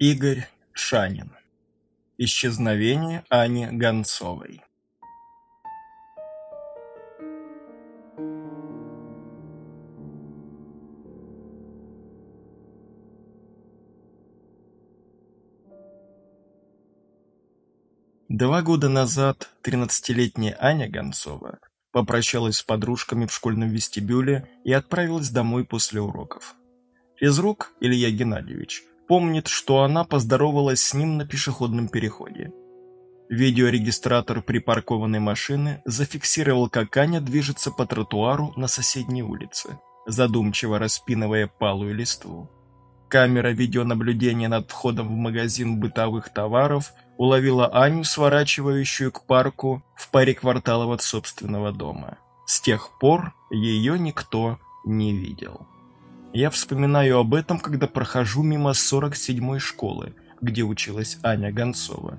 Игорь Шанин. Исчезновение Ани Гонцовой. Два года назад 13-летняя Аня Гонцова попрощалась с подружками в школьном вестибюле и отправилась домой после уроков. Физрук Илья Геннадьевич помнит, что она поздоровалась с ним на пешеходном переходе. Видеорегистратор припаркованной машины зафиксировал, как Аня движется по тротуару на соседней улице, задумчиво распинывая палую листву. Камера видеонаблюдения над входом в магазин бытовых товаров уловила Аню, сворачивающую к парку в паре кварталов от собственного дома. С тех пор ее никто не видел. Я вспоминаю об этом, когда прохожу мимо 47-й школы, где училась Аня Гонцова.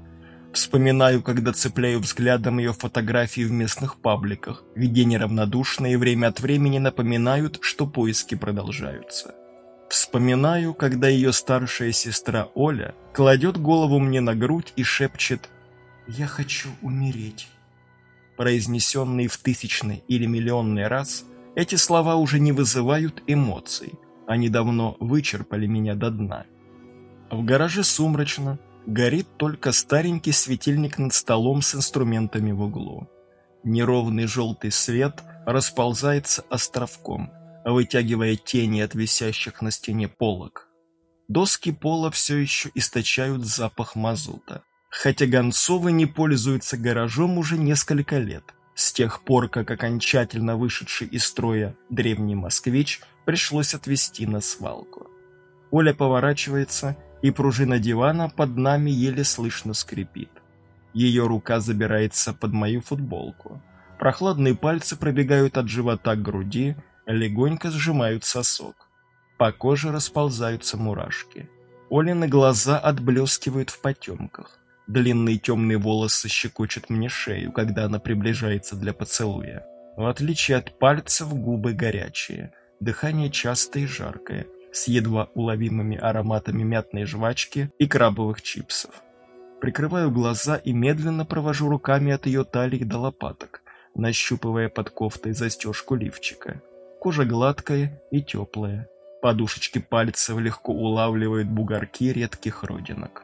Вспоминаю, когда цепляю взглядом ее фотографии в местных пабликах, где неравнодушные время от времени напоминают, что поиски продолжаются. Вспоминаю, когда ее старшая сестра Оля кладет голову мне на грудь и шепчет «Я хочу умереть». Произнесенные в тысячный или миллионный раз, эти слова уже не вызывают эмоций, они давно вычерпали меня до дна. В гараже сумрачно, горит только старенький светильник над столом с инструментами в углу. Неровный желтый свет расползается островком – вытягивая тени от висящих на стене полок. Доски пола все еще источают запах мазута. Хотя Гонцовы не пользуются гаражом уже несколько лет, с тех пор, как окончательно вышедший из строя древний москвич пришлось отвезти на свалку. Оля поворачивается, и пружина дивана под нами еле слышно скрипит. Ее рука забирается под мою футболку. Прохладные пальцы пробегают от живота к груди, легонько сжимают сосок. По коже расползаются мурашки. Олины глаза отблескивают в потемках. Длинные темные волосы щекочут мне шею, когда она приближается для поцелуя. В отличие от пальцев, губы горячие, дыхание частое и жаркое, с едва уловимыми ароматами мятной жвачки и крабовых чипсов. Прикрываю глаза и медленно провожу руками от ее талии до лопаток, нащупывая под кофтой застежку лифчика. Кожа гладкая и теплая. Подушечки пальцев легко улавливают бугорки редких родинок.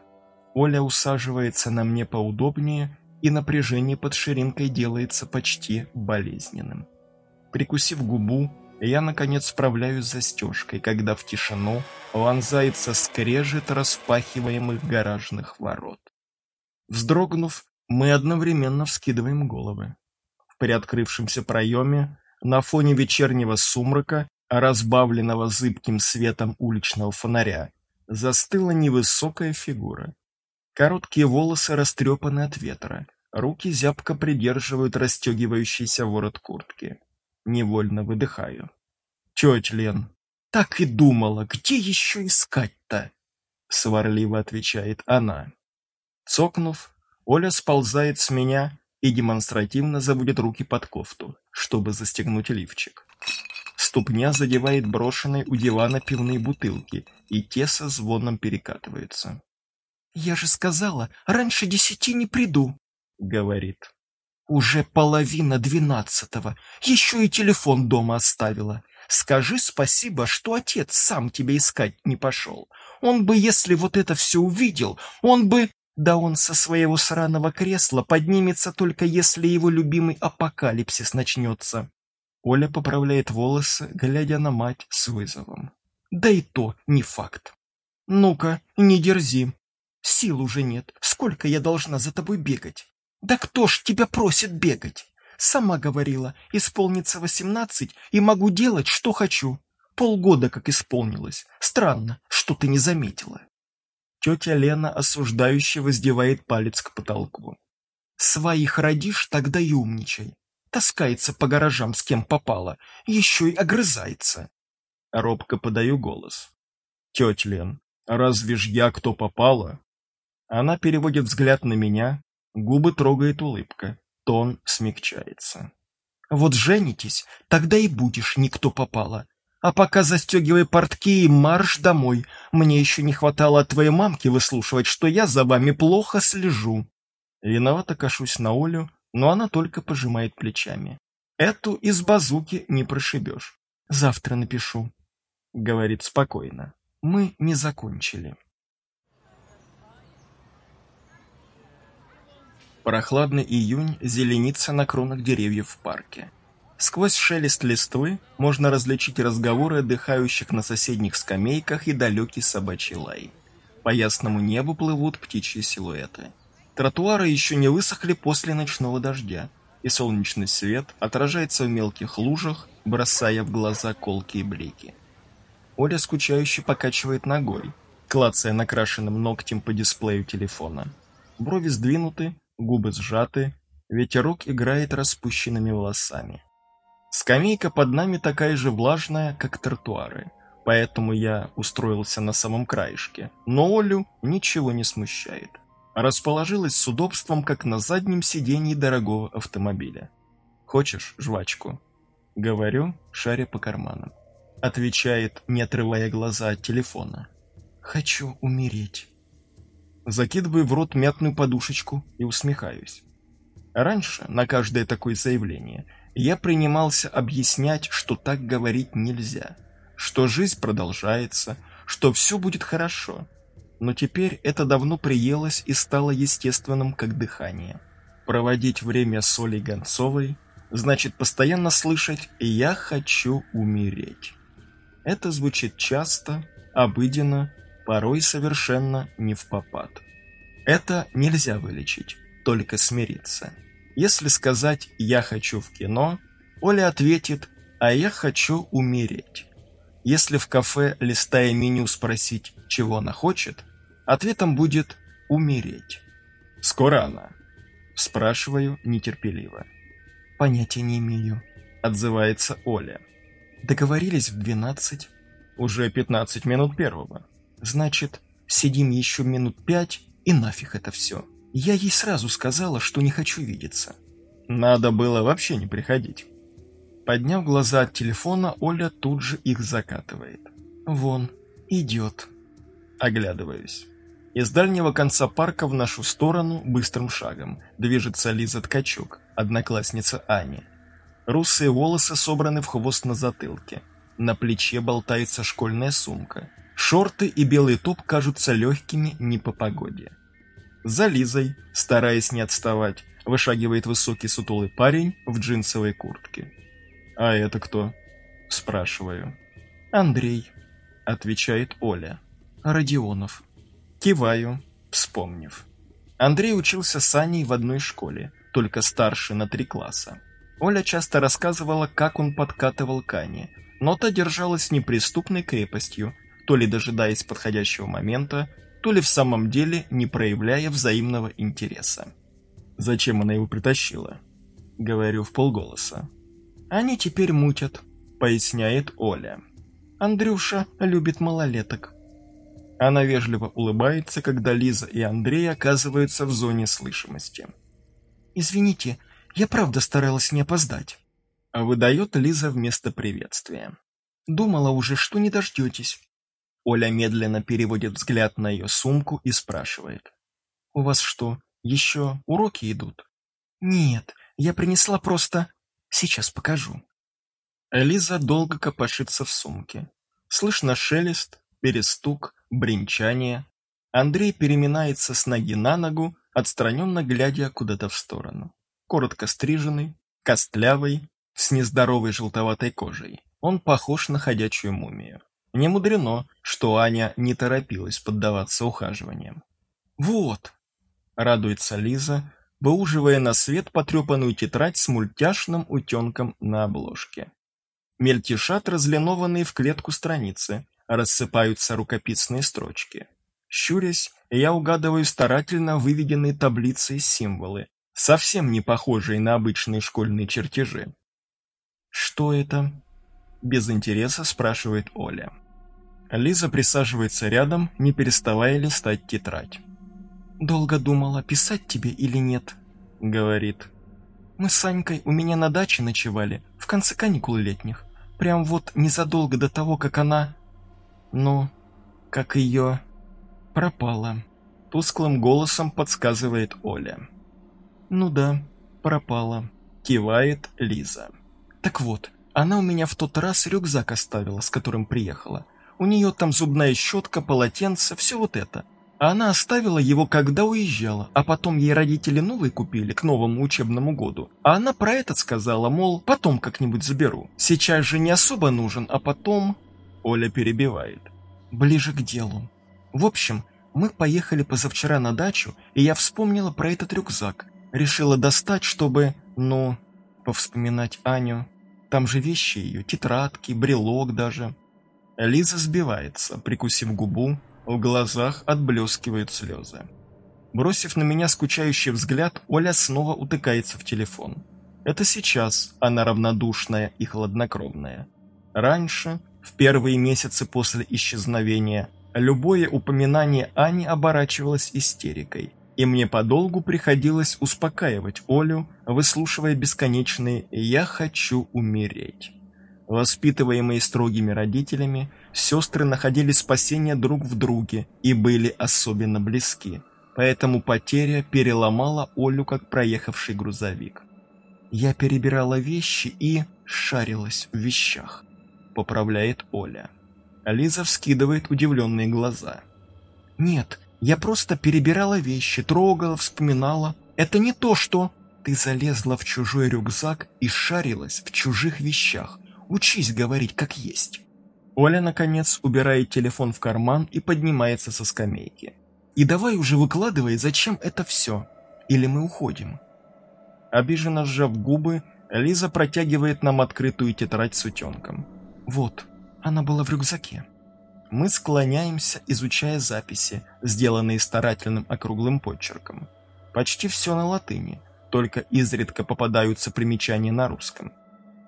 Оля усаживается на мне поудобнее, и напряжение под ширинкой делается почти болезненным. Прикусив губу, я, наконец, справляюсь застежкой, когда в тишину вонзается скрежет распахиваемых гаражных ворот. Вздрогнув, мы одновременно вскидываем головы. В приоткрывшемся проеме на фоне вечернего сумрака, разбавленного зыбким светом уличного фонаря, застыла невысокая фигура. Короткие волосы растрепаны от ветра, руки зябко придерживают расстегивающийся ворот куртки. Невольно выдыхаю. «Тетя Лен, так и думала, где еще искать-то?» Сварливо отвечает она. Цокнув, Оля сползает с меня и демонстративно заводит руки под кофту, чтобы застегнуть лифчик. Ступня задевает брошенные у дивана пивные бутылки, и те со звоном перекатываются. «Я же сказала, раньше десяти не приду», — говорит. «Уже половина двенадцатого, еще и телефон дома оставила. Скажи спасибо, что отец сам тебя искать не пошел. Он бы, если вот это все увидел, он бы...» Да он со своего сраного кресла поднимется только если его любимый апокалипсис начнется. Оля поправляет волосы, глядя на мать с вызовом. Да и то не факт. Ну-ка, не дерзи. Сил уже нет. Сколько я должна за тобой бегать? Да кто ж тебя просит бегать? Сама говорила, исполнится восемнадцать и могу делать, что хочу. Полгода как исполнилось. Странно, что ты не заметила. Тетя Лена осуждающе воздевает палец к потолку. «Своих родишь, тогда и умничай. Таскается по гаражам с кем попало, еще и огрызается». Робко подаю голос. «Тетя Лен, разве ж я кто попало?» Она переводит взгляд на меня, губы трогает улыбка, тон смягчается. «Вот женитесь, тогда и будешь никто попало. А пока застегивай портки и марш домой. Мне еще не хватало от твоей мамки выслушивать, что я за вами плохо слежу. Виновато кашусь на Олю, но она только пожимает плечами. Эту из базуки не прошибешь. Завтра напишу, говорит спокойно. Мы не закончили. Прохладный июнь зеленится на кронах деревьев в парке. Сквозь шелест листвы можно различить разговоры отдыхающих на соседних скамейках и далекий собачий лай. По ясному небу плывут птичьи силуэты. Тротуары еще не высохли после ночного дождя, и солнечный свет отражается в мелких лужах, бросая в глаза колкие блики. Оля скучающе покачивает ногой, клацая накрашенным ногтем по дисплею телефона. Брови сдвинуты, губы сжаты, ветерок играет распущенными волосами. Скамейка под нами такая же влажная, как тротуары, поэтому я устроился на самом краешке, но Олю ничего не смущает. Расположилась с удобством, как на заднем сиденье дорогого автомобиля. «Хочешь жвачку?» Говорю, шаря по карманам. Отвечает, не отрывая глаза от телефона. «Хочу умереть». Закидываю в рот мятную подушечку и усмехаюсь. Раньше на каждое такое заявление – я принимался объяснять, что так говорить нельзя, что жизнь продолжается, что все будет хорошо. Но теперь это давно приелось и стало естественным, как дыхание. Проводить время с Олей Гонцовой значит постоянно слышать «я хочу умереть». Это звучит часто, обыденно, порой совершенно не в попад. Это нельзя вылечить, только смириться. Если сказать «я хочу в кино», Оля ответит «а я хочу умереть». Если в кафе, листая меню, спросить, чего она хочет, ответом будет «умереть». «Скоро она?» Спрашиваю нетерпеливо. «Понятия не имею», — отзывается Оля. «Договорились в двенадцать». «Уже пятнадцать минут первого». «Значит, сидим еще минут пять, и нафиг это все». Я ей сразу сказала, что не хочу видеться. Надо было вообще не приходить. Подняв глаза от телефона, Оля тут же их закатывает. Вон, идет. Оглядываюсь. Из дальнего конца парка в нашу сторону быстрым шагом движется Лиза Ткачук, одноклассница Ани. Русые волосы собраны в хвост на затылке. На плече болтается школьная сумка. Шорты и белый топ кажутся легкими не по погоде. За Лизой, стараясь не отставать, вышагивает высокий сутулый парень в джинсовой куртке. «А это кто?» – спрашиваю. «Андрей», – отвечает Оля. «Родионов». Киваю, вспомнив. Андрей учился с Аней в одной школе, только старше на три класса. Оля часто рассказывала, как он подкатывал к Ане, но та держалась неприступной крепостью, то ли дожидаясь подходящего момента, то ли в самом деле не проявляя взаимного интереса. «Зачем она его притащила?» Говорю в полголоса. «Они теперь мутят», — поясняет Оля. «Андрюша любит малолеток». Она вежливо улыбается, когда Лиза и Андрей оказываются в зоне слышимости. «Извините, я правда старалась не опоздать», — выдает Лиза вместо приветствия. «Думала уже, что не дождетесь». Оля медленно переводит взгляд на ее сумку и спрашивает. «У вас что, еще уроки идут?» «Нет, я принесла просто... Сейчас покажу». Элиза долго копошится в сумке. Слышно шелест, перестук, бренчание. Андрей переминается с ноги на ногу, отстраненно глядя куда-то в сторону. Коротко стриженный, костлявый, с нездоровой желтоватой кожей. Он похож на ходячую мумию. Не мудрено, что Аня не торопилась поддаваться ухаживаниям. «Вот!» — радуется Лиза, выуживая на свет потрепанную тетрадь с мультяшным утенком на обложке. Мельтешат разлинованные в клетку страницы, рассыпаются рукописные строчки. Щурясь, я угадываю старательно выведенные таблицы и символы, совсем не похожие на обычные школьные чертежи. «Что это?» – без интереса спрашивает Оля. Лиза присаживается рядом, не переставая листать тетрадь. «Долго думала, писать тебе или нет», — говорит. «Мы с Санькой у меня на даче ночевали, в конце каникул летних. прям вот незадолго до того, как она... Ну, как ее... пропала. Тусклым голосом подсказывает Оля. Ну да, пропала. Кивает Лиза. Так вот, она у меня в тот раз рюкзак оставила, с которым приехала. У нее там зубная щетка, полотенце, все вот это. А она оставила его, когда уезжала, а потом ей родители новый купили к новому учебному году. А она про этот сказала, мол, потом как-нибудь заберу. Сейчас же не особо нужен, а потом... Оля перебивает. Ближе к делу. В общем, мы поехали позавчера на дачу, и я вспомнила про этот рюкзак. Решила достать, чтобы, ну, повспоминать Аню. Там же вещи ее, тетрадки, брелок даже. Лиза сбивается, прикусив губу, в глазах отблескивают слезы. Бросив на меня скучающий взгляд, Оля снова утыкается в телефон. Это сейчас она равнодушная и хладнокровная. Раньше, в первые месяцы после исчезновения, любое упоминание Ани оборачивалось истерикой, и мне подолгу приходилось успокаивать Олю, выслушивая бесконечные «я хочу умереть». Воспитываемые строгими родителями, сестры находили спасение друг в друге и были особенно близки, поэтому потеря переломала Олю, как проехавший грузовик. «Я перебирала вещи и шарилась в вещах», — поправляет Оля. Лиза вскидывает удивленные глаза. «Нет, я просто перебирала вещи, трогала, вспоминала. Это не то, что...» «Ты залезла в чужой рюкзак и шарилась в чужих вещах. Учись говорить как есть. Оля, наконец, убирает телефон в карман и поднимается со скамейки. И давай уже выкладывай, зачем это все. Или мы уходим. Обиженно сжав губы, Лиза протягивает нам открытую тетрадь с утенком. Вот, она была в рюкзаке. Мы склоняемся, изучая записи, сделанные старательным округлым почерком. Почти все на латыни, только изредка попадаются примечания на русском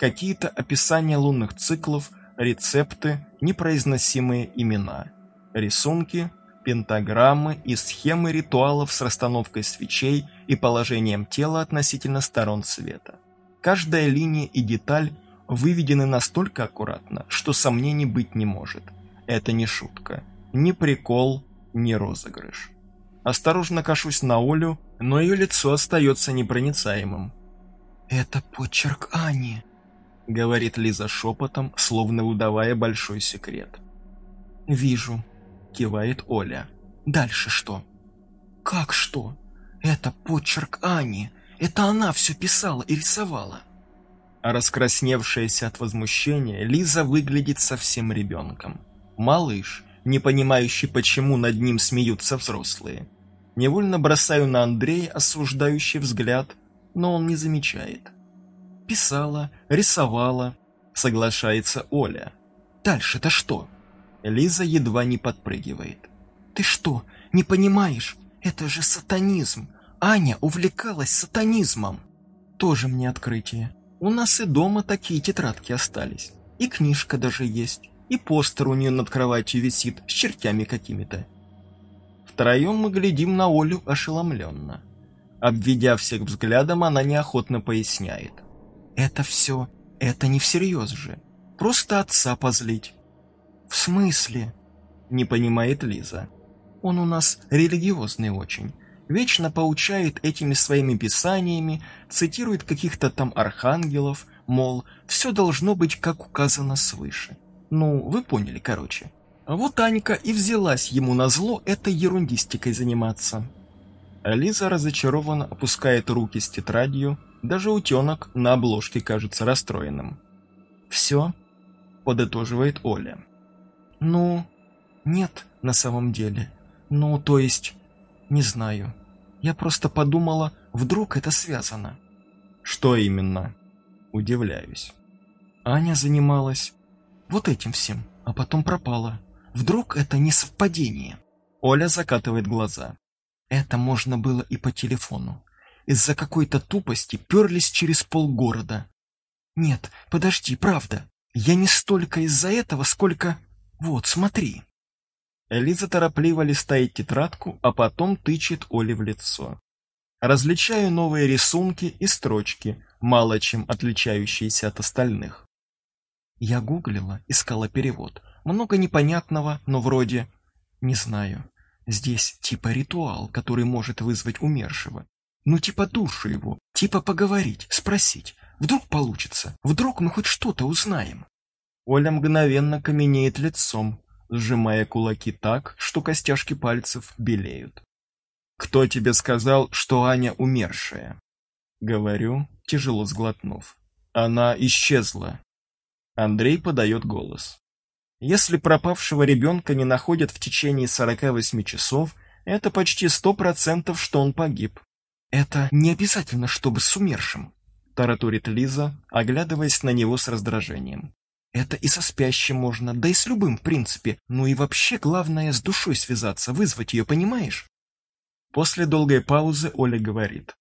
какие-то описания лунных циклов, рецепты, непроизносимые имена, рисунки, пентаграммы и схемы ритуалов с расстановкой свечей и положением тела относительно сторон света. Каждая линия и деталь выведены настолько аккуратно, что сомнений быть не может. Это не шутка, ни прикол, ни розыгрыш. Осторожно кашусь на Олю, но ее лицо остается непроницаемым. «Это почерк Ани», — говорит Лиза шепотом, словно удавая большой секрет. «Вижу», — кивает Оля. «Дальше что?» «Как что? Это почерк Ани. Это она все писала и рисовала». Раскрасневшаяся от возмущения, Лиза выглядит совсем ребенком. Малыш, не понимающий, почему над ним смеются взрослые. Невольно бросаю на Андрея осуждающий взгляд, но он не замечает. Писала, рисовала, соглашается Оля. Дальше-то что? Лиза едва не подпрыгивает. Ты что, не понимаешь? Это же сатанизм. Аня увлекалась сатанизмом. Тоже мне открытие. У нас и дома такие тетрадки остались. И книжка даже есть. И постер у нее над кроватью висит с чертями какими-то. Втроем мы глядим на Олю ошеломленно. Обведя всех взглядом, она неохотно поясняет. Это все, это не всерьез же. Просто отца позлить. В смысле? Не понимает Лиза. Он у нас религиозный очень. Вечно поучает этими своими писаниями, цитирует каких-то там архангелов, мол, все должно быть как указано свыше. Ну, вы поняли, короче. Вот Анька и взялась ему на зло этой ерундистикой заниматься. Лиза разочарованно опускает руки с тетрадью, даже утенок на обложке кажется расстроенным. «Все?» – подытоживает Оля. «Ну, нет, на самом деле. Ну, то есть, не знаю. Я просто подумала, вдруг это связано». «Что именно?» – удивляюсь. Аня занималась вот этим всем, а потом пропала. Вдруг это не совпадение?» Оля закатывает глаза. «Это можно было и по телефону из-за какой-то тупости перлись через полгорода. Нет, подожди, правда. Я не столько из-за этого, сколько... Вот, смотри. Элиза торопливо листает тетрадку, а потом тычет Оле в лицо. Различаю новые рисунки и строчки, мало чем отличающиеся от остальных. Я гуглила, искала перевод. Много непонятного, но вроде... Не знаю. Здесь типа ритуал, который может вызвать умершего. Ну типа душу его, типа поговорить, спросить. Вдруг получится, вдруг мы хоть что-то узнаем. Оля мгновенно каменеет лицом, сжимая кулаки так, что костяшки пальцев белеют. «Кто тебе сказал, что Аня умершая?» Говорю, тяжело сглотнув. «Она исчезла». Андрей подает голос. Если пропавшего ребенка не находят в течение 48 часов, это почти сто процентов, что он погиб. Это не обязательно, чтобы с умершим, тараторит Лиза, оглядываясь на него с раздражением. Это и со спящим можно, да и с любым, в принципе. Ну и вообще, главное, с душой связаться, вызвать ее, понимаешь? После долгой паузы Оля говорит.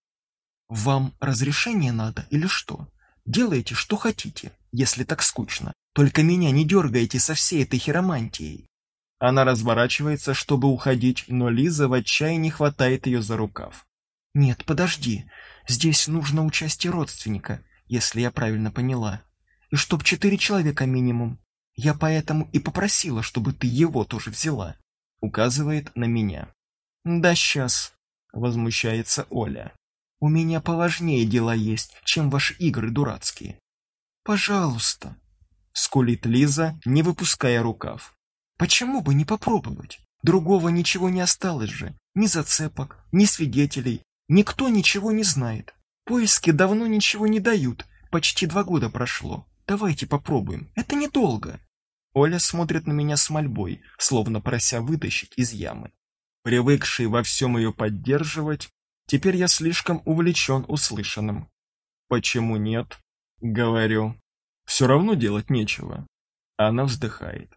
Вам разрешение надо или что? Делайте, что хотите, если так скучно. Только меня не дергайте со всей этой хиромантией. Она разворачивается, чтобы уходить, но Лиза в отчаянии хватает ее за рукав. «Нет, подожди. Здесь нужно участие родственника, если я правильно поняла и чтоб четыре человека минимум. Я поэтому и попросила, чтобы ты его тоже взяла. Указывает на меня. Да сейчас, возмущается Оля. У меня поважнее дела есть, чем ваши игры дурацкие. Пожалуйста, скулит Лиза, не выпуская рукав. Почему бы не попробовать? Другого ничего не осталось же. Ни зацепок, ни свидетелей. Никто ничего не знает. Поиски давно ничего не дают. Почти два года прошло. Давайте попробуем. Это недолго. Оля смотрит на меня с мольбой, словно прося вытащить из ямы. Привыкший во всем ее поддерживать, теперь я слишком увлечен услышанным. Почему нет? Говорю. Все равно делать нечего. Она вздыхает.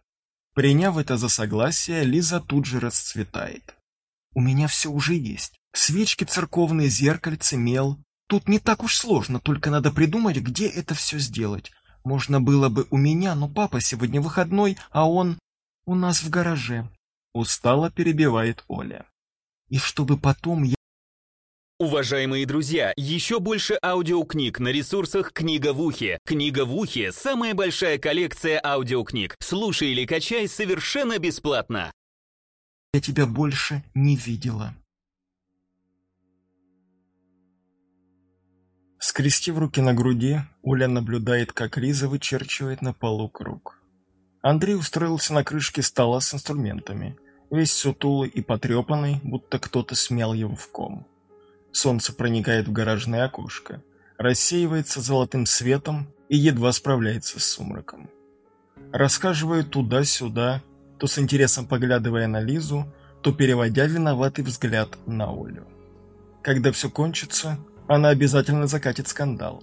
Приняв это за согласие, Лиза тут же расцветает. У меня все уже есть. Свечки церковные, зеркальце, мел. Тут не так уж сложно, только надо придумать, где это все сделать. Можно было бы у меня, но папа сегодня выходной, а он у нас в гараже. Устало перебивает Оля. И чтобы потом я... Уважаемые друзья, еще больше аудиокниг на ресурсах «Книга в ухе». «Книга в ухе» — самая большая коллекция аудиокниг. Слушай или качай совершенно бесплатно. Я тебя больше не видела. Скрестив руки на груди, Оля наблюдает, как Риза вычерчивает на полу круг. Андрей устроился на крышке стола с инструментами, весь сутулый и потрепанный, будто кто-то смял его в ком. Солнце проникает в гаражное окошко, рассеивается золотым светом и едва справляется с сумраком. Расхаживает туда-сюда, то с интересом поглядывая на Лизу, то переводя виноватый взгляд на Олю. Когда все кончится, она обязательно закатит скандал.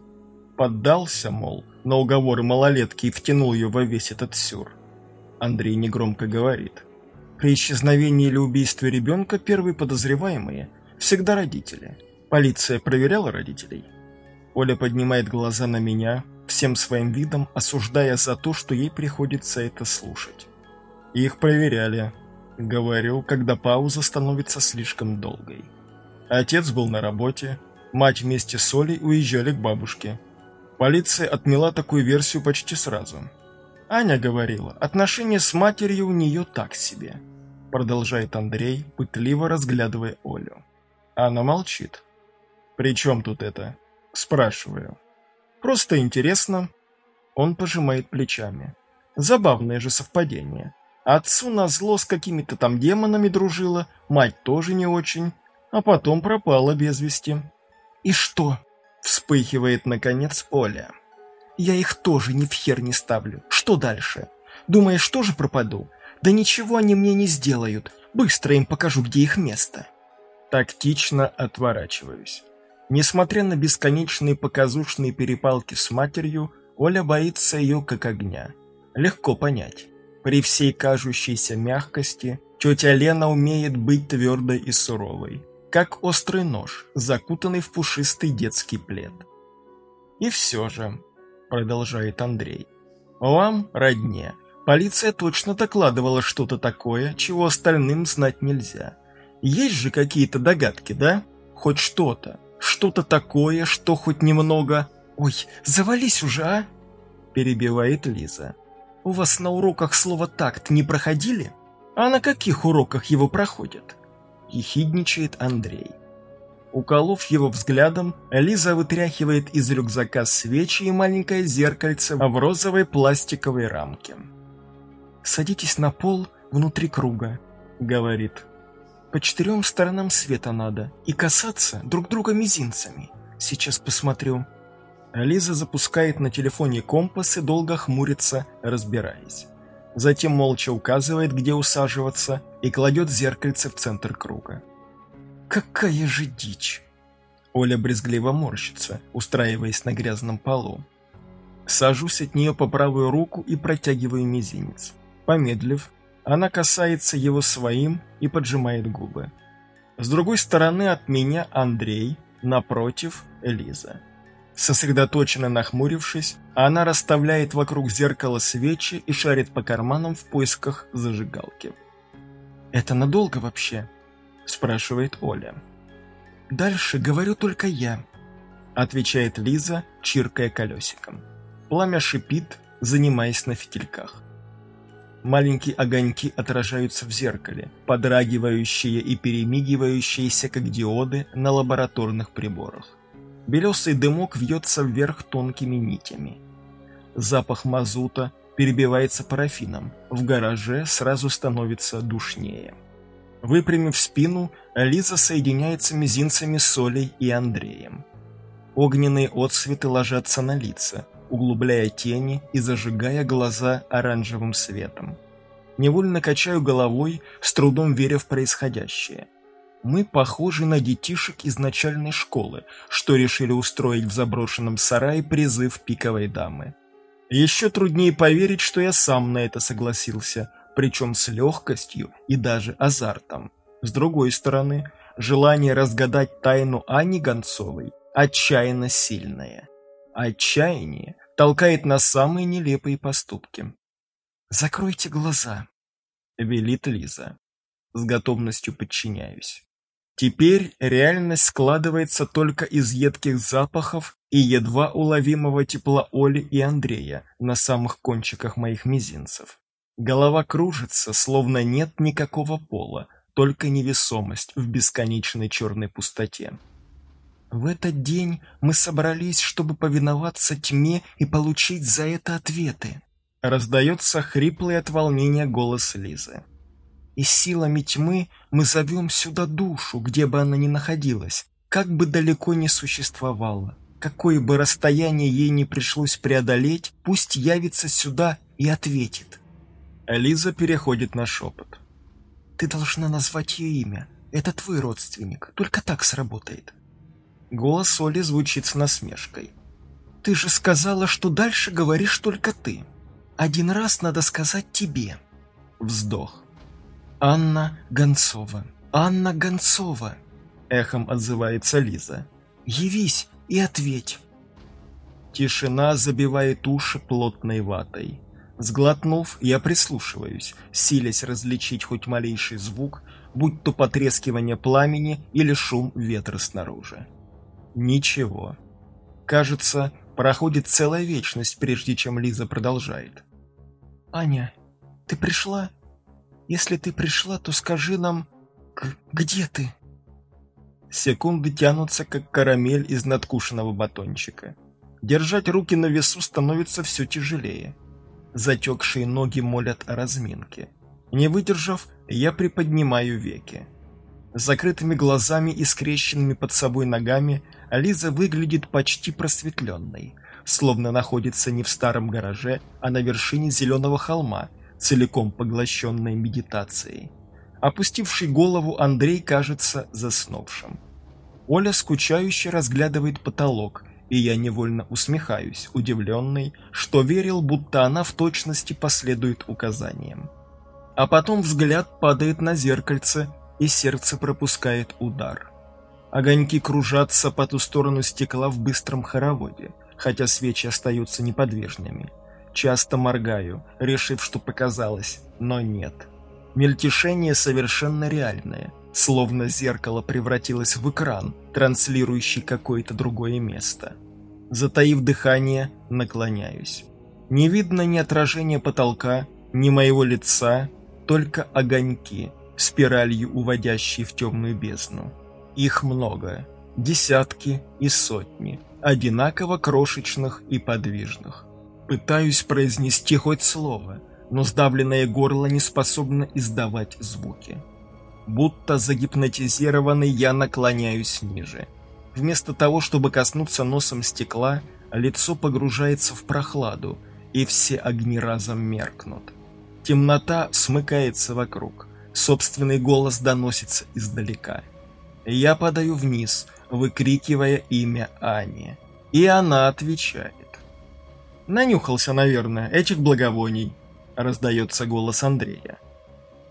Поддался, мол, на уговоры малолетки и втянул ее во весь этот сюр. Андрей негромко говорит. При исчезновении или убийстве ребенка первые подозреваемые всегда родители. Полиция проверяла родителей. Оля поднимает глаза на меня, всем своим видом осуждая за то, что ей приходится это слушать. Их проверяли, говорю, когда пауза становится слишком долгой. Отец был на работе, Мать вместе с Олей уезжали к бабушке. Полиция отмела такую версию почти сразу. Аня говорила, отношения с матерью у нее так себе. Продолжает Андрей, пытливо разглядывая Олю. Она молчит. «При чем тут это?» Спрашиваю. «Просто интересно». Он пожимает плечами. Забавное же совпадение. Отцу назло с какими-то там демонами дружила, мать тоже не очень, а потом пропала без вести. «И что?» – вспыхивает, наконец, Оля. «Я их тоже ни в хер не ставлю. Что дальше? Думаешь, тоже пропаду? Да ничего они мне не сделают. Быстро им покажу, где их место». Тактично отворачиваюсь. Несмотря на бесконечные показушные перепалки с матерью, Оля боится ее как огня. Легко понять. При всей кажущейся мягкости тетя Лена умеет быть твердой и суровой как острый нож, закутанный в пушистый детский плед. «И все же», — продолжает Андрей, — «вам, родне, полиция точно докладывала что-то такое, чего остальным знать нельзя. Есть же какие-то догадки, да? Хоть что-то, что-то такое, что хоть немного...» «Ой, завались уже, а?» — перебивает Лиза. У вас на уроках слово «такт» не проходили? А на каких уроках его проходят?» Ехидничает Андрей. Уколов его взглядом, Лиза вытряхивает из рюкзака свечи и маленькое зеркальце в розовой пластиковой рамке. «Садитесь на пол внутри круга», — говорит. «По четырем сторонам света надо и касаться друг друга мизинцами. Сейчас посмотрю». Лиза запускает на телефоне компас и долго хмурится, разбираясь. Затем молча указывает, где усаживаться, и кладет зеркальце в центр круга. Какая же дичь! Оля брезгливо морщится, устраиваясь на грязном полу. Сажусь от нее по правую руку и протягиваю мизинец. Помедлив, она касается его своим и поджимает губы. С другой стороны от меня Андрей, напротив Элиза. Сосредоточенно нахмурившись, она расставляет вокруг зеркала свечи и шарит по карманам в поисках зажигалки. «Это надолго вообще?» – спрашивает Оля. «Дальше говорю только я», – отвечает Лиза, чиркая колесиком. Пламя шипит, занимаясь на фитильках. Маленькие огоньки отражаются в зеркале, подрагивающие и перемигивающиеся, как диоды на лабораторных приборах. Белесый дымок вьется вверх тонкими нитями. Запах мазута перебивается парафином, в гараже сразу становится душнее. Выпрямив спину, Лиза соединяется мизинцами с Олей и Андреем. Огненные отсветы ложатся на лица, углубляя тени и зажигая глаза оранжевым светом. Невольно качаю головой, с трудом веря в происходящее. Мы похожи на детишек из начальной школы, что решили устроить в заброшенном сарае призыв пиковой дамы. Еще труднее поверить, что я сам на это согласился – причем с легкостью и даже азартом. С другой стороны, желание разгадать тайну Ани Гонцовой отчаянно сильное. Отчаяние толкает на самые нелепые поступки. «Закройте глаза», — велит Лиза. С готовностью подчиняюсь. Теперь реальность складывается только из едких запахов и едва уловимого тепла Оли и Андрея на самых кончиках моих мизинцев. Голова кружится, словно нет никакого пола, только невесомость в бесконечной черной пустоте. В этот день мы собрались, чтобы повиноваться тьме и получить за это ответы. Раздается хриплый от волнения голос Лизы. И силами тьмы мы зовем сюда душу, где бы она ни находилась, как бы далеко ни существовала. Какое бы расстояние ей не пришлось преодолеть, пусть явится сюда и ответит. Лиза переходит на шепот. «Ты должна назвать ее имя. Это твой родственник. Только так сработает». Голос Оли звучит с насмешкой. «Ты же сказала, что дальше говоришь только ты. Один раз надо сказать тебе». Вздох. «Анна Гонцова. Анна Гонцова!» Эхом отзывается Лиза. «Явись и ответь». Тишина забивает уши плотной ватой. Сглотнув, я прислушиваюсь, силясь различить хоть малейший звук, будь то потрескивание пламени или шум ветра снаружи. Ничего. Кажется, проходит целая вечность, прежде чем Лиза продолжает. «Аня, ты пришла? Если ты пришла, то скажи нам, где ты?» Секунды тянутся, как карамель из надкушенного батончика. Держать руки на весу становится все тяжелее. Затекшие ноги молят о разминке. Не выдержав, я приподнимаю веки. Закрытыми глазами и скрещенными под собой ногами Ализа выглядит почти просветленной, словно находится не в старом гараже, а на вершине зеленого холма, целиком поглощенной медитацией. Опустивший голову Андрей кажется заснувшим. Оля скучающе разглядывает потолок, и я невольно усмехаюсь, удивленный, что верил, будто она в точности последует указаниям. А потом взгляд падает на зеркальце, и сердце пропускает удар. Огоньки кружатся по ту сторону стекла в быстром хороводе, хотя свечи остаются неподвижными. Часто моргаю, решив, что показалось, но нет. Мельтешение совершенно реальное – словно зеркало превратилось в экран, транслирующий какое-то другое место. Затаив дыхание, наклоняюсь. Не видно ни отражения потолка, ни моего лица, только огоньки, спиралью уводящие в темную бездну. Их много, десятки и сотни, одинаково крошечных и подвижных. Пытаюсь произнести хоть слово, но сдавленное горло не способно издавать звуки. Будто загипнотизированный я наклоняюсь ниже. Вместо того, чтобы коснуться носом стекла, лицо погружается в прохладу, и все огни разом меркнут. Темнота смыкается вокруг, собственный голос доносится издалека. Я падаю вниз, выкрикивая имя Ани, и она отвечает. «Нанюхался, наверное, этих благовоний», — раздается голос Андрея.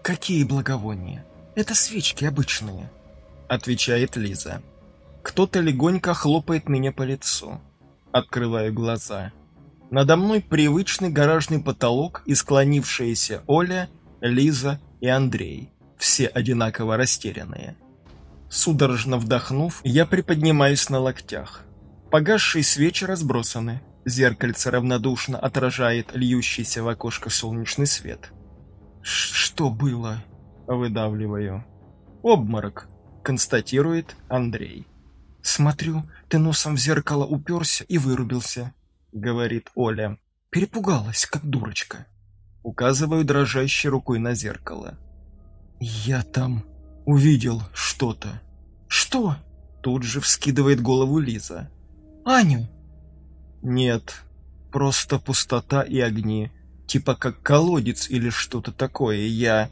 «Какие благовония? Это свечки обычные», — отвечает Лиза. Кто-то легонько хлопает меня по лицу. Открываю глаза. Надо мной привычный гаражный потолок и склонившиеся Оля, Лиза и Андрей. Все одинаково растерянные. Судорожно вдохнув, я приподнимаюсь на локтях. Погасшие свечи разбросаны. Зеркальце равнодушно отражает льющийся в окошко солнечный свет. «Что было?» – выдавливаю. «Обморок», – констатирует Андрей. «Смотрю, ты носом в зеркало уперся и вырубился», — говорит Оля. Перепугалась, как дурочка. Указываю дрожащей рукой на зеркало. Я там увидел что-то. Что? Тут же вскидывает голову Лиза. Аню? Нет, просто пустота и огни. Типа как колодец или что-то такое. Я...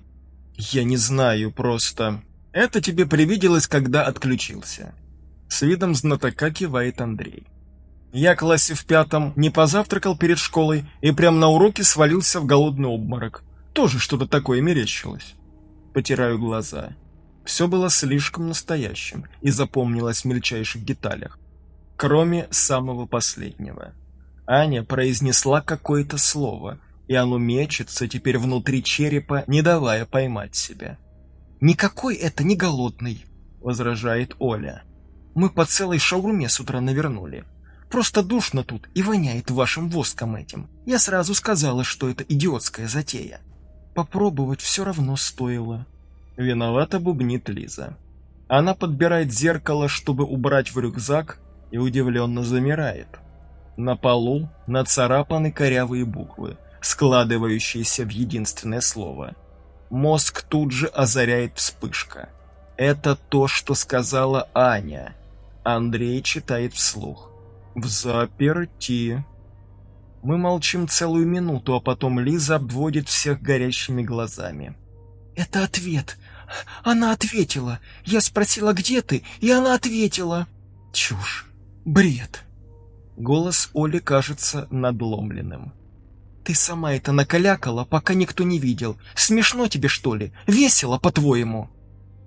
Я не знаю, просто... Это тебе привиделось, когда отключился. С видом знатока кивает Андрей. Я классе в пятом не позавтракал перед школой и прямо на уроке свалился в голодный обморок. Тоже что-то такое мерещилось. Потираю глаза. Все было слишком настоящим и запомнилось в мельчайших деталях. Кроме самого последнего. Аня произнесла какое-то слово, и оно мечется теперь внутри черепа, не давая поймать себя. «Никакой это не голодный», — возражает Оля. «Мы по целой шаурме с утра навернули. Просто душно тут и воняет вашим воском этим. Я сразу сказала, что это идиотская затея. Попробовать все равно стоило. Виновата бубнит Лиза. Она подбирает зеркало, чтобы убрать в рюкзак, и удивленно замирает. На полу нацарапаны корявые буквы, складывающиеся в единственное слово. Мозг тут же озаряет вспышка. Это то, что сказала Аня. Андрей читает вслух. В заперти. Мы молчим целую минуту, а потом Лиза обводит всех горящими глазами. «Это ответ. Она ответила. Я спросила, где ты, и она ответила». «Чушь. Бред». Голос Оли кажется надломленным. «Ты сама это накалякала, пока никто не видел. Смешно тебе, что ли? Весело, по-твоему?»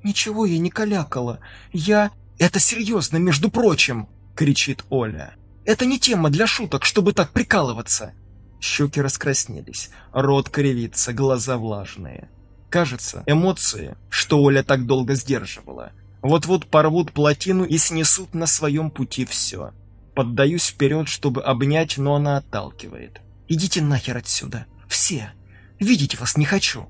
«Ничего я не калякала. Я... Это серьезно, между прочим!» — кричит Оля. «Это не тема для шуток, чтобы так прикалываться!» Щеки раскраснелись, рот кривится, глаза влажные. Кажется, эмоции, что Оля так долго сдерживала, вот-вот порвут плотину и снесут на своем пути все. Поддаюсь вперед, чтобы обнять, но она отталкивает. «Идите нахер отсюда! Все! Видеть вас не хочу!»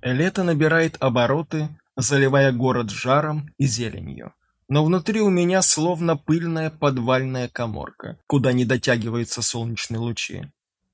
Лето набирает обороты, заливая город жаром и зеленью. Но внутри у меня словно пыльная подвальная коморка, куда не дотягиваются солнечные лучи.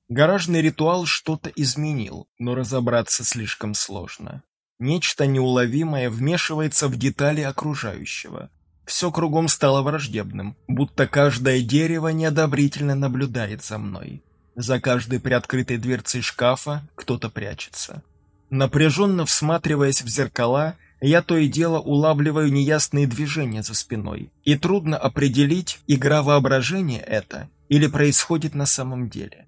Гаражный ритуал что-то изменил, но разобраться слишком сложно. Нечто неуловимое вмешивается в детали окружающего. Все кругом стало враждебным, будто каждое дерево неодобрительно наблюдает за мной. За каждой приоткрытой дверцей шкафа кто-то прячется. Напряженно всматриваясь в зеркала, я то и дело улавливаю неясные движения за спиной, и трудно определить, игра воображения это или происходит на самом деле.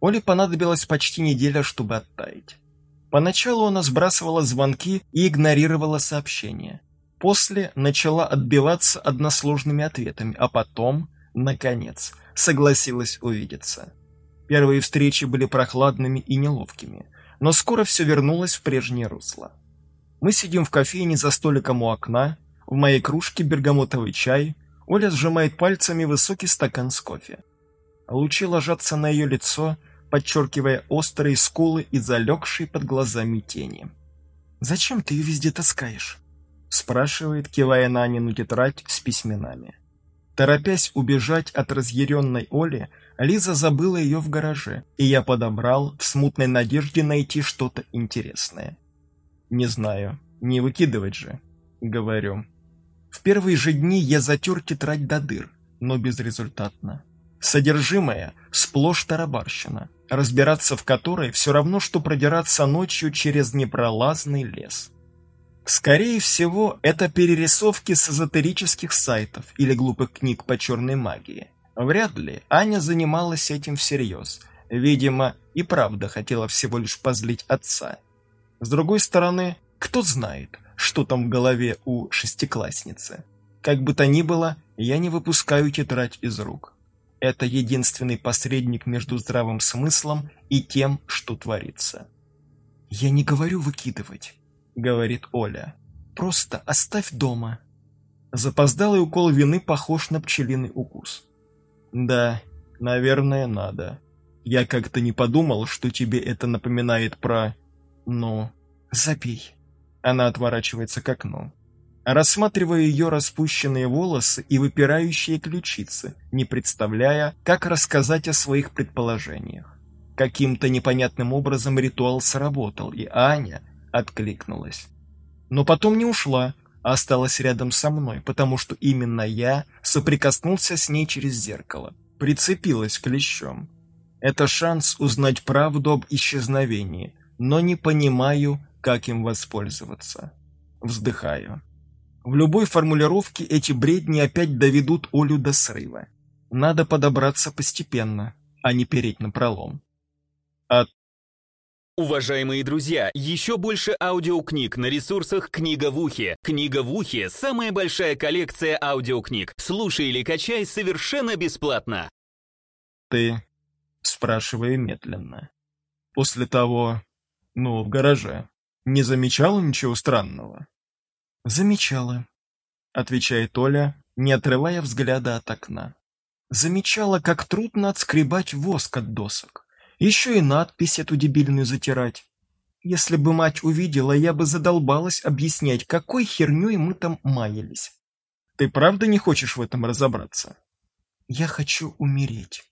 Оле понадобилась почти неделя, чтобы оттаять. Поначалу она сбрасывала звонки и игнорировала сообщения. После начала отбиваться односложными ответами, а потом, наконец, согласилась увидеться. Первые встречи были прохладными и неловкими, но скоро все вернулось в прежнее русло. Мы сидим в кофейне за столиком у окна, в моей кружке бергамотовый чай, Оля сжимает пальцами высокий стакан с кофе. Лучи ложатся на ее лицо, подчеркивая острые скулы и залегшие под глазами тени. «Зачем ты ее везде таскаешь?» спрашивает, кивая на Анину тетрадь с письменами. Торопясь убежать от разъяренной Оли, Лиза забыла ее в гараже, и я подобрал в смутной надежде найти что-то интересное. «Не знаю, не выкидывать же», — говорю. В первые же дни я затер тетрадь до дыр, но безрезультатно. Содержимое сплошь тарабарщина, разбираться в которой все равно, что продираться ночью через непролазный лес. Скорее всего, это перерисовки с эзотерических сайтов или глупых книг по черной магии. Вряд ли Аня занималась этим всерьез. Видимо, и правда хотела всего лишь позлить отца. С другой стороны, кто знает, что там в голове у шестиклассницы. Как бы то ни было, я не выпускаю тетрадь из рук. Это единственный посредник между здравым смыслом и тем, что творится. Я не говорю выкидывать говорит Оля. «Просто оставь дома». Запоздалый укол вины похож на пчелиный укус. «Да, наверное, надо. Я как-то не подумал, что тебе это напоминает про... Ну, забей». Она отворачивается к окну. Рассматривая ее распущенные волосы и выпирающие ключицы, не представляя, как рассказать о своих предположениях. Каким-то непонятным образом ритуал сработал, и Аня, откликнулась. Но потом не ушла, а осталась рядом со мной, потому что именно я соприкоснулся с ней через зеркало, прицепилась клещом. Это шанс узнать правду об исчезновении, но не понимаю, как им воспользоваться. Вздыхаю. В любой формулировке эти бредни опять доведут Олю до срыва. Надо подобраться постепенно, а не переть на пролом. А Уважаемые друзья, еще больше аудиокниг на ресурсах «Книга в ухе». «Книга в ухе» — самая большая коллекция аудиокниг. Слушай или качай совершенно бесплатно. «Ты?» — спрашиваю медленно. После того, ну, в гараже, не замечала ничего странного? «Замечала», — отвечает Оля, не отрывая взгляда от окна. «Замечала, как трудно отскребать воск от досок. Еще и надпись эту дебильную затирать. Если бы мать увидела, я бы задолбалась объяснять, какой херней мы там маялись. Ты правда не хочешь в этом разобраться? Я хочу умереть.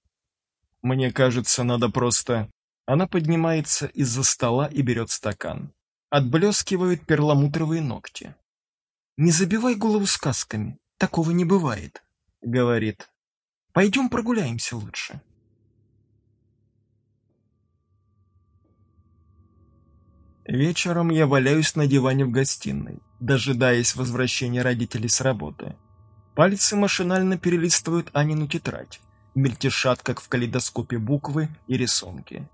Мне кажется, надо просто... Она поднимается из-за стола и берет стакан. Отблескивают перламутровые ногти. «Не забивай голову сказками, такого не бывает», — говорит. «Пойдем прогуляемся лучше». Вечером я валяюсь на диване в гостиной, дожидаясь возвращения родителей с работы. Пальцы машинально перелистывают Анину тетрадь, мельтешат, как в калейдоскопе буквы и рисунки.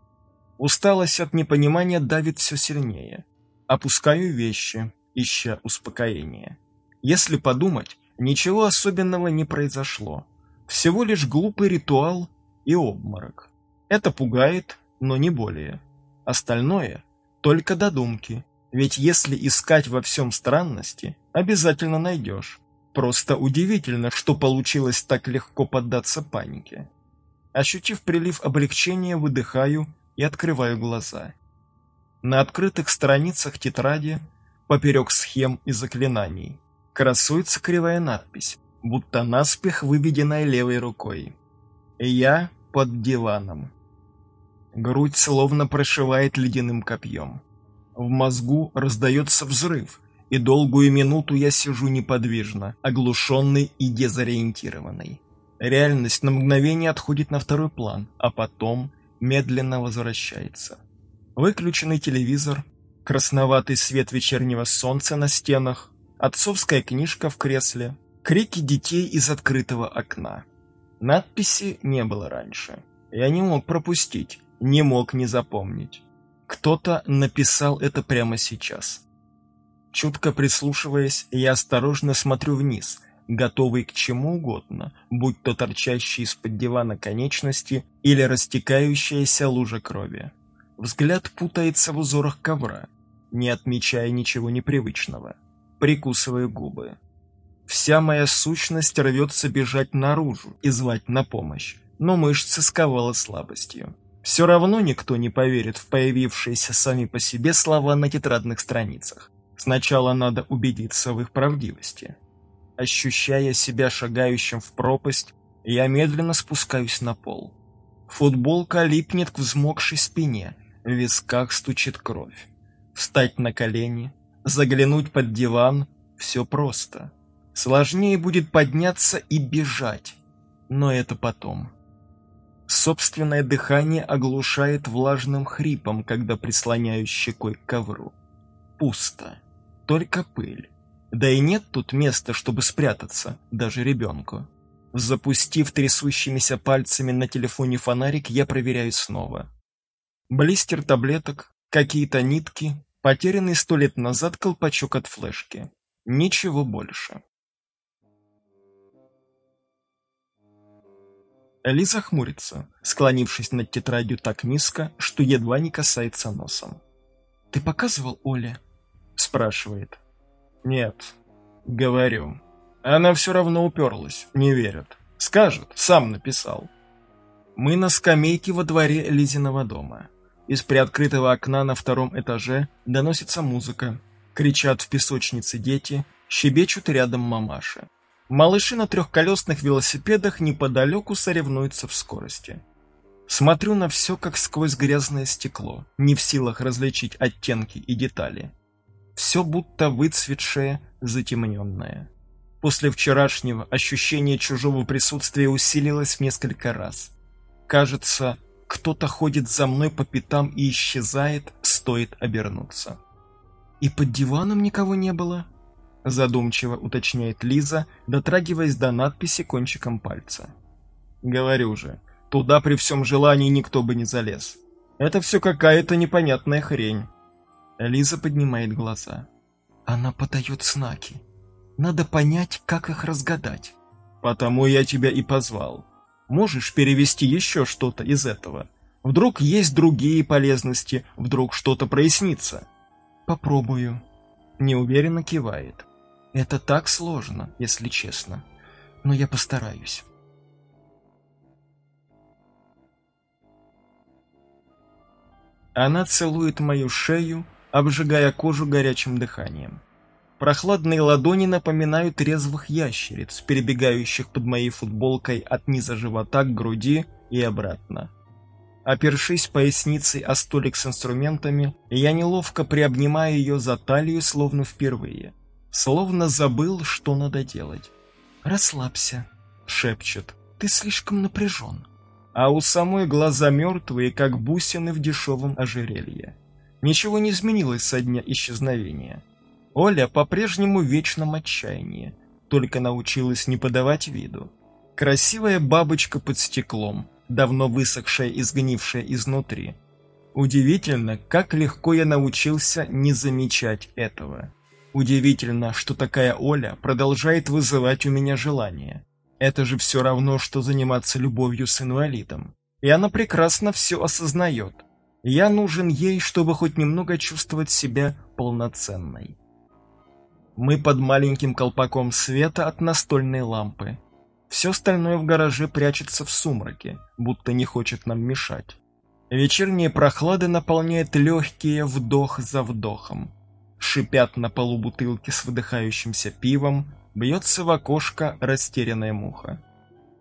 Усталость от непонимания давит все сильнее. Опускаю вещи, ища успокоения. Если подумать, ничего особенного не произошло. Всего лишь глупый ритуал и обморок. Это пугает, но не более. Остальное — только додумки. Ведь если искать во всем странности, обязательно найдешь. Просто удивительно, что получилось так легко поддаться панике. Ощутив прилив облегчения, выдыхаю и открываю глаза. На открытых страницах тетради, поперек схем и заклинаний, красуется кривая надпись, будто наспех выведенная левой рукой. «Я под диваном». Грудь словно прошивает ледяным копьем. В мозгу раздается взрыв, и долгую минуту я сижу неподвижно, оглушенный и дезориентированный. Реальность на мгновение отходит на второй план, а потом медленно возвращается. Выключенный телевизор, красноватый свет вечернего солнца на стенах, отцовская книжка в кресле, крики детей из открытого окна. Надписи не было раньше. Я не мог пропустить, не мог не запомнить. Кто-то написал это прямо сейчас. Чутко прислушиваясь, я осторожно смотрю вниз, готовый к чему угодно, будь то торчащие из-под дивана конечности или растекающаяся лужа крови. Взгляд путается в узорах ковра, не отмечая ничего непривычного. Прикусываю губы. Вся моя сущность рвется бежать наружу и звать на помощь, но мышцы сковала слабостью. Все равно никто не поверит в появившиеся сами по себе слова на тетрадных страницах. Сначала надо убедиться в их правдивости. Ощущая себя шагающим в пропасть, я медленно спускаюсь на пол. Футболка липнет к взмокшей спине, в висках стучит кровь. Встать на колени, заглянуть под диван – все просто. Сложнее будет подняться и бежать, но это потом. Собственное дыхание оглушает влажным хрипом, когда прислоняюсь щекой к ковру. Пусто. Только пыль. Да и нет тут места, чтобы спрятаться, даже ребенку. Запустив трясущимися пальцами на телефоне фонарик, я проверяю снова. Блистер таблеток, какие-то нитки, потерянный сто лет назад колпачок от флешки. Ничего больше. Лиза хмурится, склонившись над тетрадью так низко, что едва не касается носом. «Ты показывал Оле?» – спрашивает. «Нет». «Говорю». Она все равно уперлась, не верит. Скажет, сам написал. Мы на скамейке во дворе Лизиного дома. Из приоткрытого окна на втором этаже доносится музыка. Кричат в песочнице дети, щебечут рядом мамаши. Малыши на трехколесных велосипедах неподалеку соревнуются в скорости. Смотрю на все, как сквозь грязное стекло, не в силах различить оттенки и детали. Все будто выцветшее, затемненное. После вчерашнего ощущение чужого присутствия усилилось в несколько раз. Кажется, кто-то ходит за мной по пятам и исчезает, стоит обернуться. И под диваном никого не было? Задумчиво уточняет Лиза, дотрагиваясь до надписи кончиком пальца. Говорю же, туда при всем желании никто бы не залез. Это все какая-то непонятная хрень. Лиза поднимает глаза. Она подает знаки. Надо понять, как их разгадать. Потому я тебя и позвал. Можешь перевести еще что-то из этого? Вдруг есть другие полезности, вдруг что-то прояснится. Попробую. Неуверенно кивает. Это так сложно, если честно. Но я постараюсь. Она целует мою шею, обжигая кожу горячим дыханием. Прохладные ладони напоминают резвых ящериц, перебегающих под моей футболкой от низа живота к груди и обратно. Опершись поясницей о столик с инструментами, я неловко приобнимаю ее за талию, словно впервые словно забыл, что надо делать. «Расслабься», — шепчет, — «ты слишком напряжен». А у самой глаза мертвые, как бусины в дешевом ожерелье. Ничего не изменилось со дня исчезновения. Оля по-прежнему в вечном отчаянии, только научилась не подавать виду. Красивая бабочка под стеклом, давно высохшая и сгнившая изнутри. Удивительно, как легко я научился не замечать этого. Удивительно, что такая Оля продолжает вызывать у меня желание. Это же все равно, что заниматься любовью с инвалидом. И она прекрасно все осознает. Я нужен ей, чтобы хоть немного чувствовать себя полноценной. Мы под маленьким колпаком света от настольной лампы. Все остальное в гараже прячется в сумраке, будто не хочет нам мешать. Вечерние прохлады наполняют легкие вдох за вдохом шипят на полу бутылки с выдыхающимся пивом, бьется в окошко растерянная муха.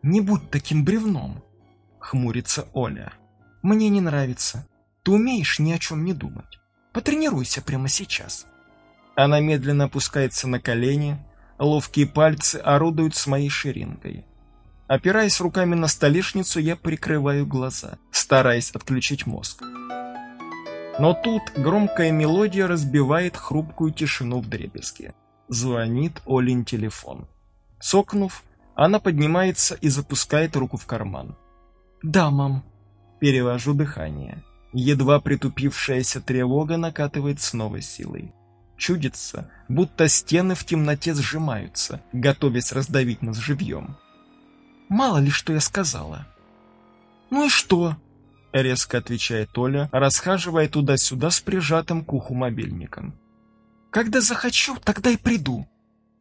«Не будь таким бревном!» — хмурится Оля. «Мне не нравится. Ты умеешь ни о чем не думать. Потренируйся прямо сейчас». Она медленно опускается на колени, ловкие пальцы орудуют с моей ширинкой. Опираясь руками на столешницу, я прикрываю глаза, стараясь отключить мозг. Но тут громкая мелодия разбивает хрупкую тишину в дребезге. Звонит Олин телефон. Цокнув, она поднимается и запускает руку в карман. «Да, мам». Перевожу дыхание. Едва притупившаяся тревога накатывает с новой силой. Чудится, будто стены в темноте сжимаются, готовясь раздавить нас живьем. «Мало ли, что я сказала». «Ну и что?» — резко отвечает Оля, расхаживая туда-сюда с прижатым к уху мобильником. «Когда захочу, тогда и приду».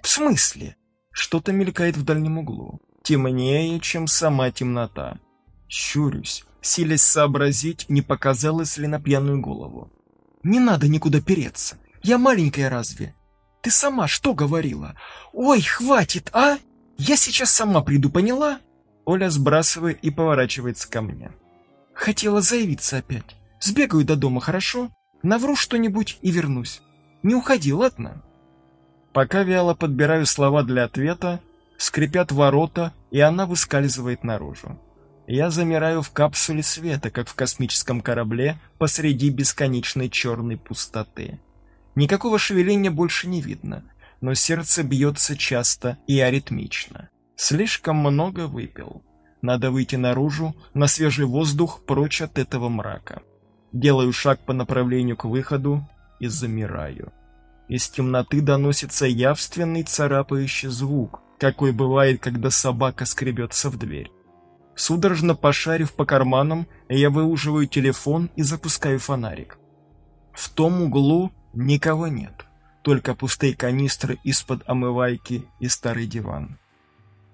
«В смысле?» Что-то мелькает в дальнем углу. Темнее, чем сама темнота. Щурюсь, силясь сообразить, не показалось ли на пьяную голову. «Не надо никуда переться. Я маленькая разве? Ты сама что говорила? Ой, хватит, а? Я сейчас сама приду, поняла?» Оля сбрасывает и поворачивается ко мне. «Хотела заявиться опять. Сбегаю до дома, хорошо? Навру что-нибудь и вернусь. Не уходи, ладно?» Пока вяло подбираю слова для ответа, скрипят ворота, и она выскальзывает наружу. Я замираю в капсуле света, как в космическом корабле посреди бесконечной черной пустоты. Никакого шевеления больше не видно, но сердце бьется часто и аритмично. Слишком много выпил. Надо выйти наружу, на свежий воздух, прочь от этого мрака. Делаю шаг по направлению к выходу и замираю. Из темноты доносится явственный царапающий звук, какой бывает, когда собака скребется в дверь. Судорожно пошарив по карманам, я выуживаю телефон и запускаю фонарик. В том углу никого нет, только пустые канистры из-под омывайки и старый диван.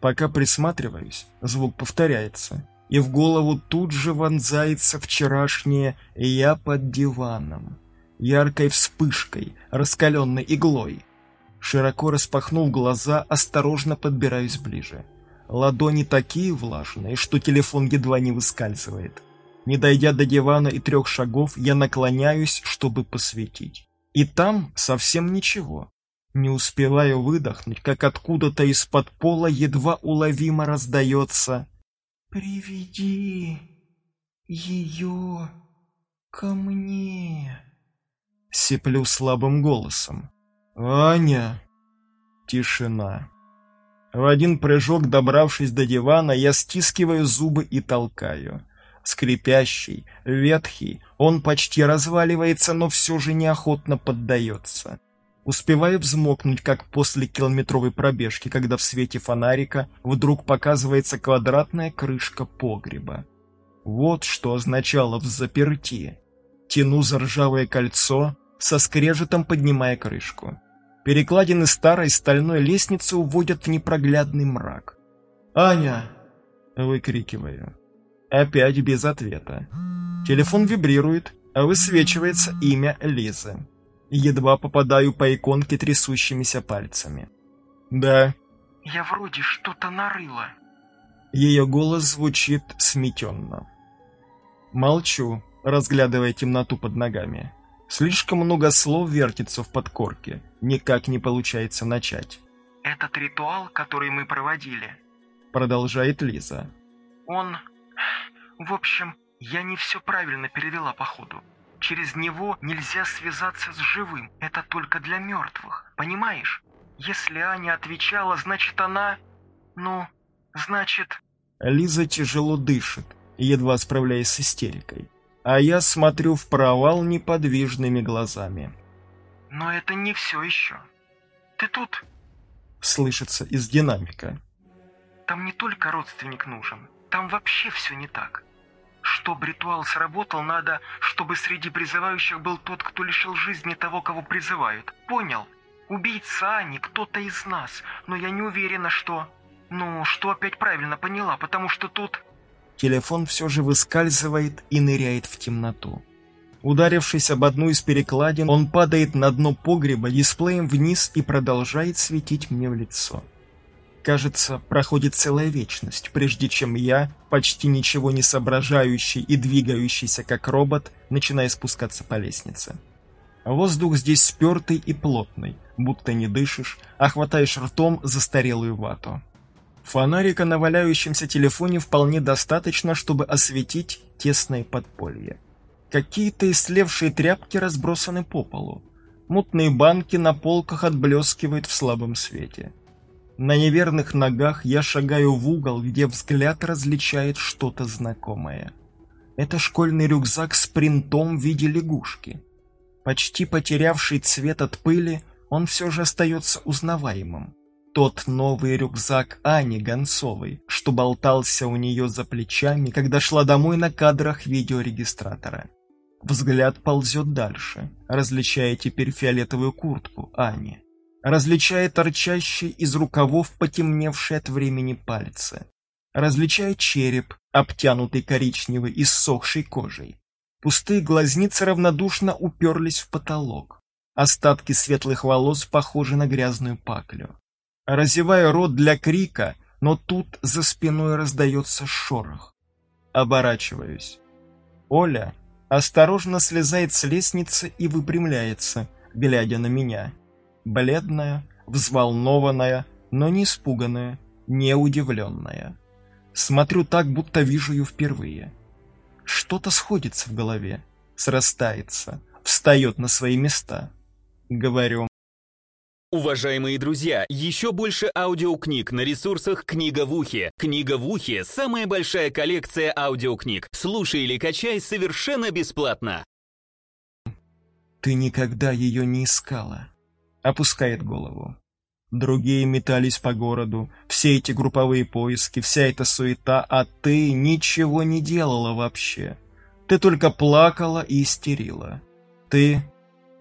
Пока присматриваюсь, звук повторяется, и в голову тут же вонзается вчерашнее «я под диваном» яркой вспышкой, раскаленной иглой. Широко распахнув глаза, осторожно подбираюсь ближе. Ладони такие влажные, что телефон едва не выскальзывает. Не дойдя до дивана и трех шагов, я наклоняюсь, чтобы посветить. И там совсем ничего. Не успеваю выдохнуть, как откуда-то из-под пола едва уловимо раздается «Приведи ее ко мне». Сиплю слабым голосом. «Аня!» Тишина. В один прыжок, добравшись до дивана, я стискиваю зубы и толкаю. Скрипящий, ветхий, он почти разваливается, но все же неохотно поддается. Успеваю взмокнуть, как после километровой пробежки, когда в свете фонарика вдруг показывается квадратная крышка погреба. Вот что означало в заперти. Тяну за ржавое кольцо, со скрежетом поднимая крышку. Перекладины старой стальной лестницы уводят в непроглядный мрак. «Аня!» — выкрикиваю. Опять без ответа. Телефон вибрирует, а высвечивается имя Лизы. Едва попадаю по иконке трясущимися пальцами. «Да». «Я вроде что-то нарыла». Ее голос звучит сметенно. Молчу, разглядывая темноту под ногами. Слишком много слов вертится в подкорке, никак не получается начать. «Этот ритуал, который мы проводили», — продолжает Лиза. «Он... В общем, я не все правильно перевела походу. Через него нельзя связаться с живым, это только для мертвых, понимаешь? Если Аня отвечала, значит она... Ну, значит...» Лиза тяжело дышит, едва справляясь с истерикой а я смотрю в провал неподвижными глазами. «Но это не все еще. Ты тут?» Слышится из динамика. «Там не только родственник нужен, там вообще все не так. Чтобы ритуал сработал, надо, чтобы среди призывающих был тот, кто лишил жизни того, кого призывают. Понял? Убийца Ани кто-то из нас, но я не уверена, что... Ну, что опять правильно поняла, потому что тут...» Телефон все же выскальзывает и ныряет в темноту. Ударившись об одну из перекладин, он падает на дно погреба дисплеем вниз и продолжает светить мне в лицо. Кажется, проходит целая вечность, прежде чем я, почти ничего не соображающий и двигающийся как робот, начинаю спускаться по лестнице. Воздух здесь спертый и плотный, будто не дышишь, а хватаешь ртом застарелую вату. Фонарика на валяющемся телефоне вполне достаточно, чтобы осветить тесное подполье. Какие-то ислевшие тряпки разбросаны по полу. Мутные банки на полках отблескивают в слабом свете. На неверных ногах я шагаю в угол, где взгляд различает что-то знакомое. Это школьный рюкзак с принтом в виде лягушки. Почти потерявший цвет от пыли, он все же остается узнаваемым тот новый рюкзак Ани Гонцовой, что болтался у нее за плечами, когда шла домой на кадрах видеорегистратора. Взгляд ползет дальше, различая теперь фиолетовую куртку Ани. Различая торчащие из рукавов потемневшие от времени пальцы, различая череп, обтянутый коричневой и ссохшей кожей. Пустые глазницы равнодушно уперлись в потолок. Остатки светлых волос похожи на грязную паклю. Разеваю рот для крика, но тут за спиной раздается шорох. Оборачиваюсь. Оля осторожно слезает с лестницы и выпрямляется, глядя на меня. Бледная, взволнованная, но не испуганная, не удивленная. Смотрю так, будто вижу ее впервые. Что-то сходится в голове, срастается, встает на свои места. Говорю. Уважаемые друзья, еще больше аудиокниг на ресурсах «Книга в ухе». «Книга в ухе» — самая большая коллекция аудиокниг. Слушай или качай совершенно бесплатно. Ты никогда ее не искала. Опускает голову. Другие метались по городу, все эти групповые поиски, вся эта суета, а ты ничего не делала вообще. Ты только плакала и истерила. Ты...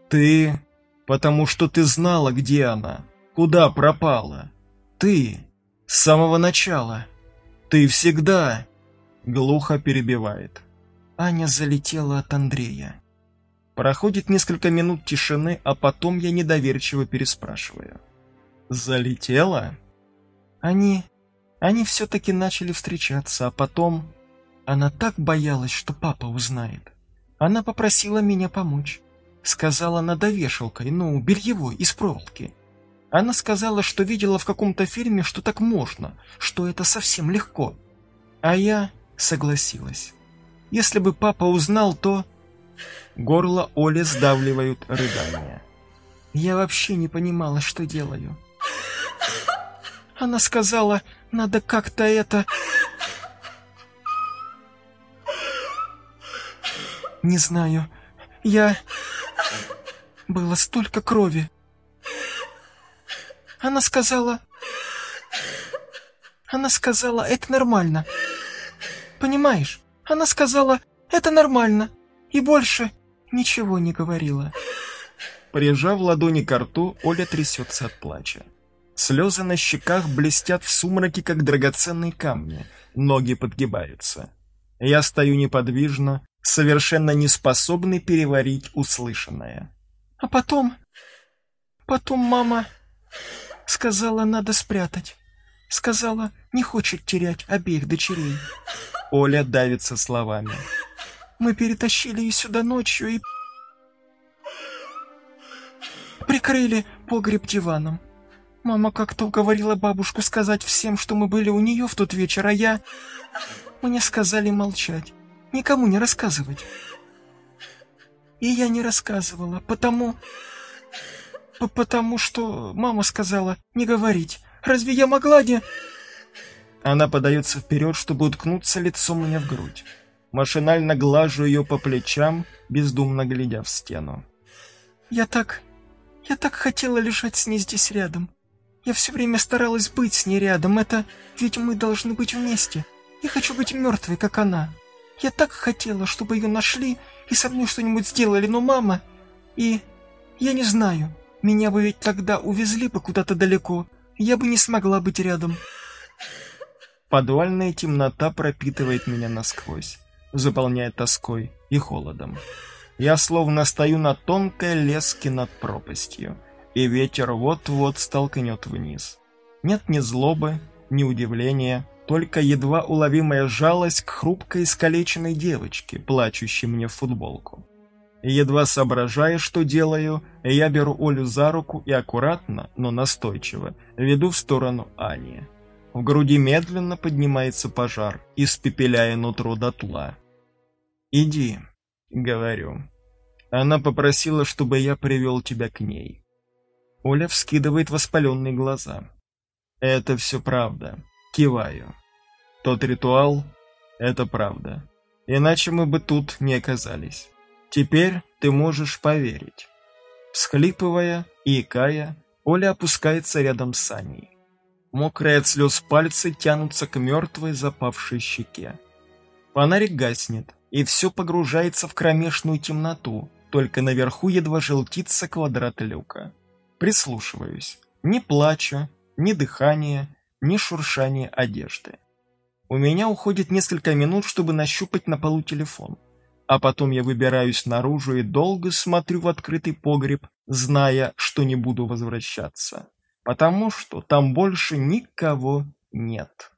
ты... потому что ты знала, где она, куда пропала. Ты... с самого начала. Ты всегда... Глухо перебивает. Аня залетела от Андрея. Проходит несколько минут тишины, а потом я недоверчиво переспрашиваю. Залетела? Они... Они все-таки начали встречаться, а потом... Она так боялась, что папа узнает. Она попросила меня помочь. Сказала над вешалкой, ну, бельевой, из проволоки. Она сказала, что видела в каком-то фильме, что так можно, что это совсем легко. А я согласилась. Если бы папа узнал, то... Горло Оли сдавливают рыдания. Я вообще не понимала, что делаю. Она сказала, надо как-то это... Не знаю. Я... Было столько крови. Она сказала... Она сказала, это нормально. Понимаешь? Она сказала, это нормально. И больше ничего не говорила. Прижав ладони к рту, Оля трясется от плача. Слезы на щеках блестят в сумраке, как драгоценные камни. Ноги подгибаются. Я стою неподвижно, совершенно не способный переварить услышанное. А потом... Потом мама сказала, надо спрятать. Сказала, не хочет терять обеих дочерей. Оля давится словами. Мы перетащили ее сюда ночью и... Прикрыли погреб диваном. Мама как-то уговорила бабушку сказать всем, что мы были у нее в тот вечер, а я... Мне сказали молчать, никому не рассказывать. И я не рассказывала, потому... Потому что мама сказала не говорить. Разве я могла не... Она подается вперед, чтобы уткнуться лицом мне в грудь. Машинально глажу ее по плечам, бездумно глядя в стену. Я так... Я так хотела лежать с ней здесь рядом. Я все время старалась быть с ней рядом. Это ведь мы должны быть вместе. Я хочу быть мертвой, как она. Я так хотела, чтобы ее нашли и со мной что-нибудь сделали, но мама... И... Я не знаю. Меня бы ведь тогда увезли бы куда-то далеко. Я бы не смогла быть рядом. Подвальная темнота пропитывает меня насквозь, заполняя тоской и холодом. Я словно стою на тонкой леске над пропастью и ветер вот-вот столкнет вниз. Нет ни злобы, ни удивления, только едва уловимая жалость к хрупкой искалеченной девочке, плачущей мне в футболку. едва соображая, что делаю, я беру Олю за руку и аккуратно, но настойчиво, веду в сторону Ани. В груди медленно поднимается пожар, испепеляя нутро дотла. «Иди», — говорю. Она попросила, чтобы я привел тебя к ней. Оля вскидывает воспаленные глаза. Это все правда. Киваю. Тот ритуал — это правда. Иначе мы бы тут не оказались. Теперь ты можешь поверить. Всхлипывая и икая, Оля опускается рядом с Аней. Мокрые от слез пальцы тянутся к мертвой запавшей щеке. Фонарик гаснет, и все погружается в кромешную темноту, только наверху едва желтится квадрат люка. Прислушиваюсь. Ни плача, ни дыхания, ни шуршания одежды. У меня уходит несколько минут, чтобы нащупать на полу телефон. А потом я выбираюсь наружу и долго смотрю в открытый погреб, зная, что не буду возвращаться. Потому что там больше никого нет.